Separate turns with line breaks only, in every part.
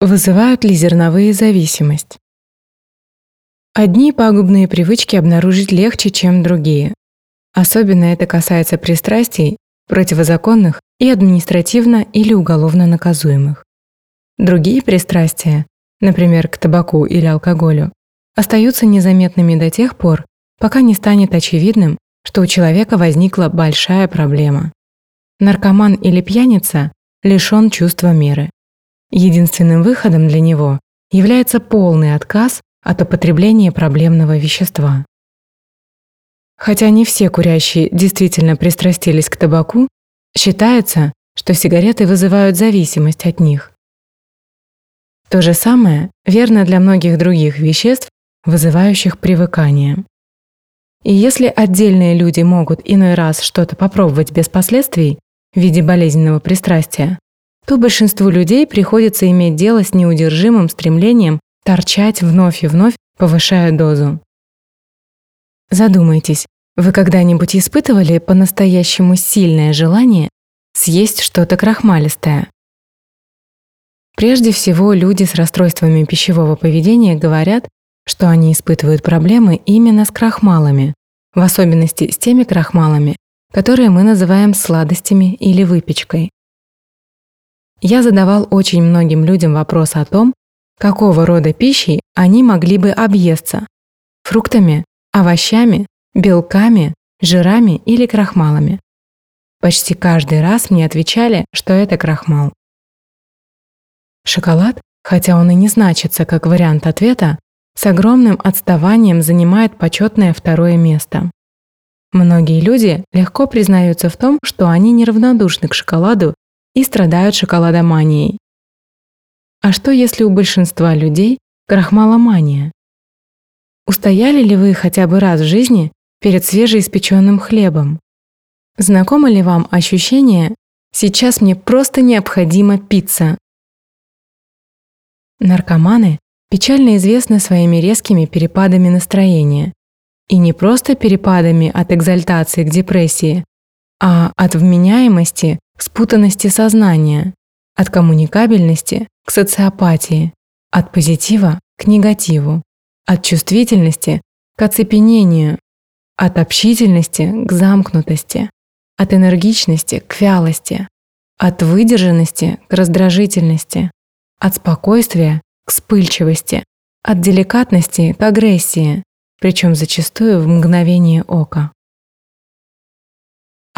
Вызывают ли зерновые зависимость? Одни пагубные привычки обнаружить легче, чем другие. Особенно это касается пристрастий, противозаконных и административно или уголовно наказуемых. Другие пристрастия, например, к табаку или алкоголю, остаются незаметными до тех пор, пока не станет очевидным, что у человека возникла большая проблема. Наркоман или пьяница лишён чувства меры. Единственным выходом для него является полный отказ от употребления проблемного вещества. Хотя не все курящие действительно пристрастились к табаку, считается, что сигареты вызывают зависимость от них. То же самое верно для многих других веществ, вызывающих привыкание. И если отдельные люди могут иной раз что-то попробовать без последствий в виде болезненного пристрастия, то большинству людей приходится иметь дело с неудержимым стремлением торчать вновь и вновь, повышая дозу. Задумайтесь, вы когда-нибудь испытывали по-настоящему сильное желание съесть что-то крахмалистое? Прежде всего, люди с расстройствами пищевого поведения говорят, что они испытывают проблемы именно с крахмалами, в особенности с теми крахмалами, которые мы называем сладостями или выпечкой. Я задавал очень многим людям вопрос о том, какого рода пищей они могли бы объесться – фруктами, овощами, белками, жирами или крахмалами. Почти каждый раз мне отвечали, что это крахмал. Шоколад, хотя он и не значится как вариант ответа, с огромным отставанием занимает почетное второе место. Многие люди легко признаются в том, что они неравнодушны к шоколаду и страдают шоколадоманией. А что если у большинства людей крахмаломания? Устояли ли вы хотя бы раз в жизни перед свежеиспеченным хлебом? Знакомо ли вам ощущение «сейчас мне просто необходима пицца»? Наркоманы печально известны своими резкими перепадами настроения. И не просто перепадами от экзальтации к депрессии, а от вменяемости спутанности сознания, от коммуникабельности к социопатии, от позитива к негативу, от чувствительности к оцепенению, от общительности к замкнутости, от энергичности к вялости, от выдержанности к раздражительности, от спокойствия к вспыльчивости, от деликатности к агрессии, причем зачастую в мгновение ока.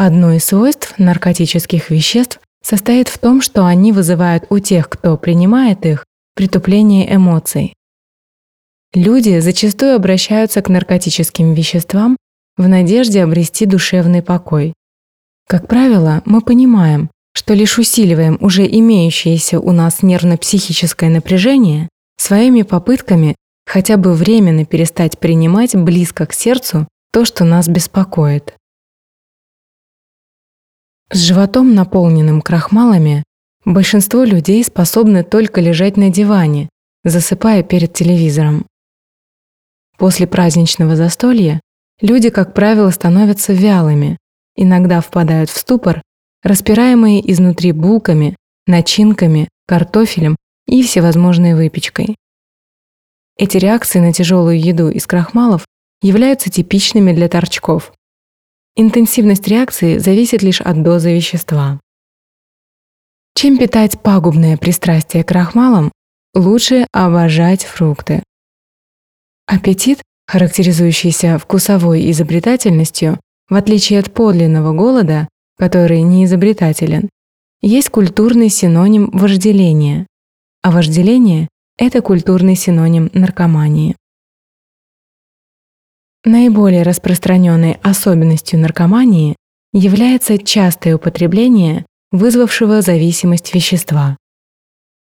Одно из свойств наркотических веществ состоит в том, что они вызывают у тех, кто принимает их, притупление эмоций. Люди зачастую обращаются к наркотическим веществам в надежде обрести душевный покой. Как правило, мы понимаем, что лишь усиливаем уже имеющееся у нас нервно-психическое напряжение своими попытками хотя бы временно перестать принимать близко к сердцу то, что нас беспокоит. С животом, наполненным крахмалами, большинство людей способны только лежать на диване, засыпая перед телевизором. После праздничного застолья люди, как правило, становятся вялыми, иногда впадают в ступор, распираемые изнутри булками, начинками, картофелем и всевозможной выпечкой. Эти реакции на тяжелую еду из крахмалов являются типичными для торчков, Интенсивность реакции зависит лишь от дозы вещества. Чем питать пагубное пристрастие к крахмалам, лучше обожать фрукты. Аппетит, характеризующийся вкусовой изобретательностью, в отличие от подлинного голода, который не изобретателен, есть культурный синоним вожделения, а вожделение – это культурный синоним наркомании. Наиболее распространенной особенностью наркомании является частое употребление вызвавшего зависимость вещества.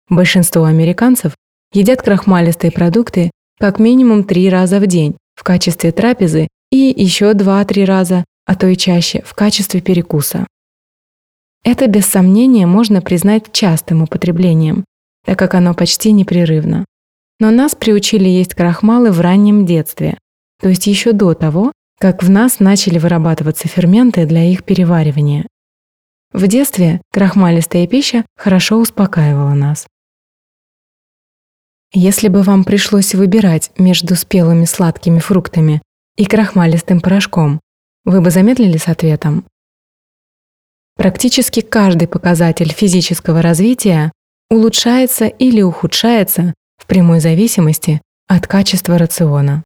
Большинство американцев едят крахмалистые продукты как минимум три раза в день в качестве трапезы и еще 2-3 раза, а то и чаще, в качестве перекуса. Это без сомнения можно признать частым употреблением, так как оно почти непрерывно. Но нас приучили есть крахмалы в раннем детстве, то есть еще до того, как в нас начали вырабатываться ферменты для их переваривания. В детстве крахмалистая пища хорошо успокаивала нас. Если бы вам пришлось выбирать между спелыми сладкими фруктами и крахмалистым порошком, вы бы замедлили с ответом? Практически каждый показатель физического развития улучшается или ухудшается в прямой зависимости от качества рациона.